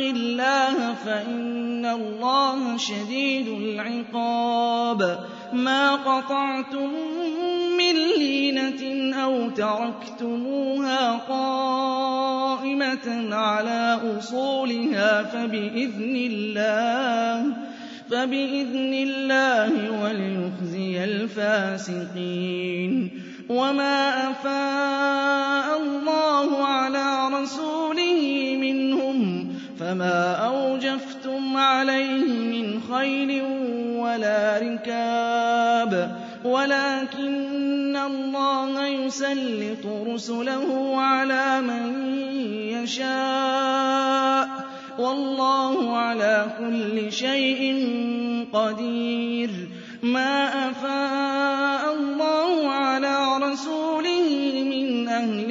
اللَّهَ فَإِنَّ اللَّهَ شَدِيدُ الْعِقَابِ. مَا قَطَعْتُم مِّن لِّينَةٍ أَوْ تَرَكْتُمُوهَا قَائِمَةً عَلَىٰ أُصُولِهَا فَبِإِذْنِ اللَّهِ وَلِيُخْزِيَ الْفَاسِقِينَ. وَمَا أَفَاءَ اللَّهُ عَلَىٰ رَسُولِهِ مِنْهُمْ فَمَا أَوْجَفْتُمْ عَلَيْهِ مِنْ خَيْلٍ وَلَا رِكَابٍ وَلَٰكِنَّ اللَّهَ يُسَلِّطُ رُسُلَهُ عَلَىٰ مَن يَشَاءُ ۚ. وَاللَّهُ عَلَىٰ كُلِّ شَيْءٍ قَدِيرٌ. مَا أَفَاءَ اللَّهُ عَلَىٰ رَسُولِهِ مِنْ أَهْلِ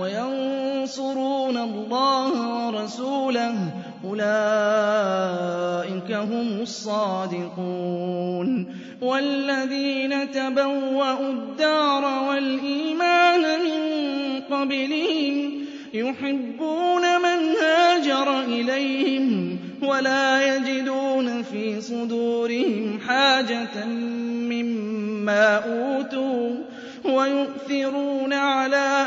وَيَنصُرُونَ اللَّهَ وَرَسُولَهُ ۚ أُولَٰئِكَ هُمُ الصَّادِقُونَ وَالَّذِينَ تَبَوَّءُوا الدَّارَ وَالْإِيمَانَ مِن قَبْلِهِمْ يُحِبُّونَ مَنْ هَاجَرَ إِلَيْهِمْ وَلَا يَجِدُونَ فِي صُدُورِهِمْ حَاجَةً مِّمَّا أُوتُوا وَيُؤْثِرُونَ عَلَىٰ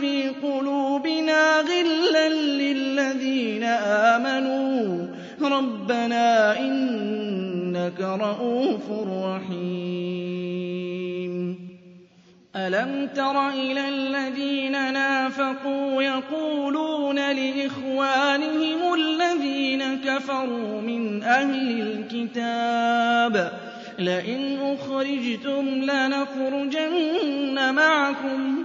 فِي قُلُوبِنَا غِلًّا لِّلَّذِينَ آمَنُوا. رَبَّنَا إِنَّكَ رَءُوفٌ رَّحِيمٌ. أَلَمْ تَرَ إِلَى الَّذِينَ نَافَقُوا يَقُولُونَ لِإِخْوَانِهِمُ الَّذِينَ كَفَرُوا مِنْ أَهْلِ الْكِتَابِ لَئِنْ أُخْرِجْتُمْ لَنَخْرُجَنَّ مَعَكُمْ.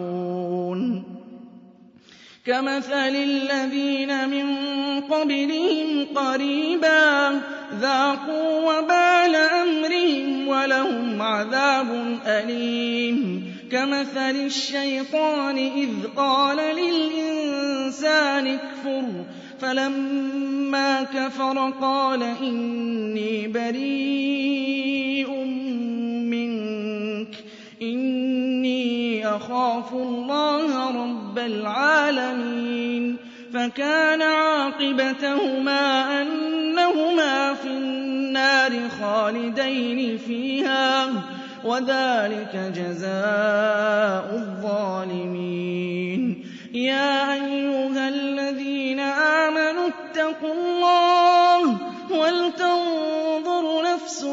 كَمَثَلِ الَّذِينَ مِن قَبْلِهِمْ قَرِيبًا ذَاقُوا وَبَالَ أَمْرِهِمْ وَلَهُمْ عَذَابٌ أَلِيمٌ. كَمَثَلِ الشَّيْطَانِ إِذْ قَالَ لِلْإِنسَانِ اكْفُرْ فَلَمَّا كَفَرَ قَالَ إِنِّي بَرِيءٌ. أَخَافُ اللَّهَ رَبَّ الْعَالَمِينَ فَكَانَ عَاقِبَتَهُمَا أَنَّهُمَا فِي النَّارِ خَالِدَيْنِ فِيهَا ۚ وَذَٰلِكَ جَزَاءُ الظَّالِمِينَ. يَا أَيُّهَا الَّذِينَ آمَنُوا اتَّقُوا اللَّهَ وَلْتَنظُرْ نَفْسٌ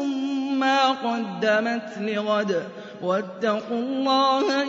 مَّا قَدَّمَتْ لِغَدٍ ۖ وَاتَّقُوا اللَّهَ ۚ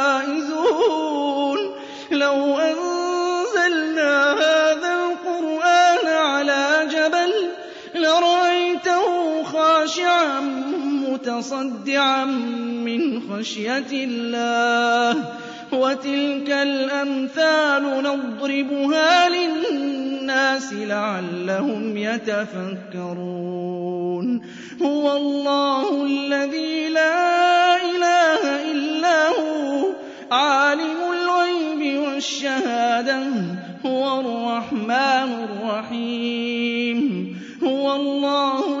مُّتَصَدِّعًا مِّنْ خَشْيَةِ اللَّهِ ۚ وَتِلْكَ الْأَمْثَالُ نَضْرِبُهَا لِلنَّاسِ لَعَلَّهُمْ يَتَفَكَّرُونَ. هُوَ اللَّهُ الَّذِي لَا إِلَٰهَ إِلَّا هُوَ عَالِمُ الْغَيْبِ وَالشَّهَادَةِ ۖ هُوَ الرَّحْمَٰنُ الرَّحِيمُ. هُوَ اللَّهُ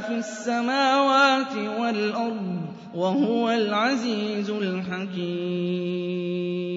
فِي السَّمَاوَاتِ وَالْأَرْضِ ۖ وَهُوَ الْعَزِيزُ الْحَكِيمُ.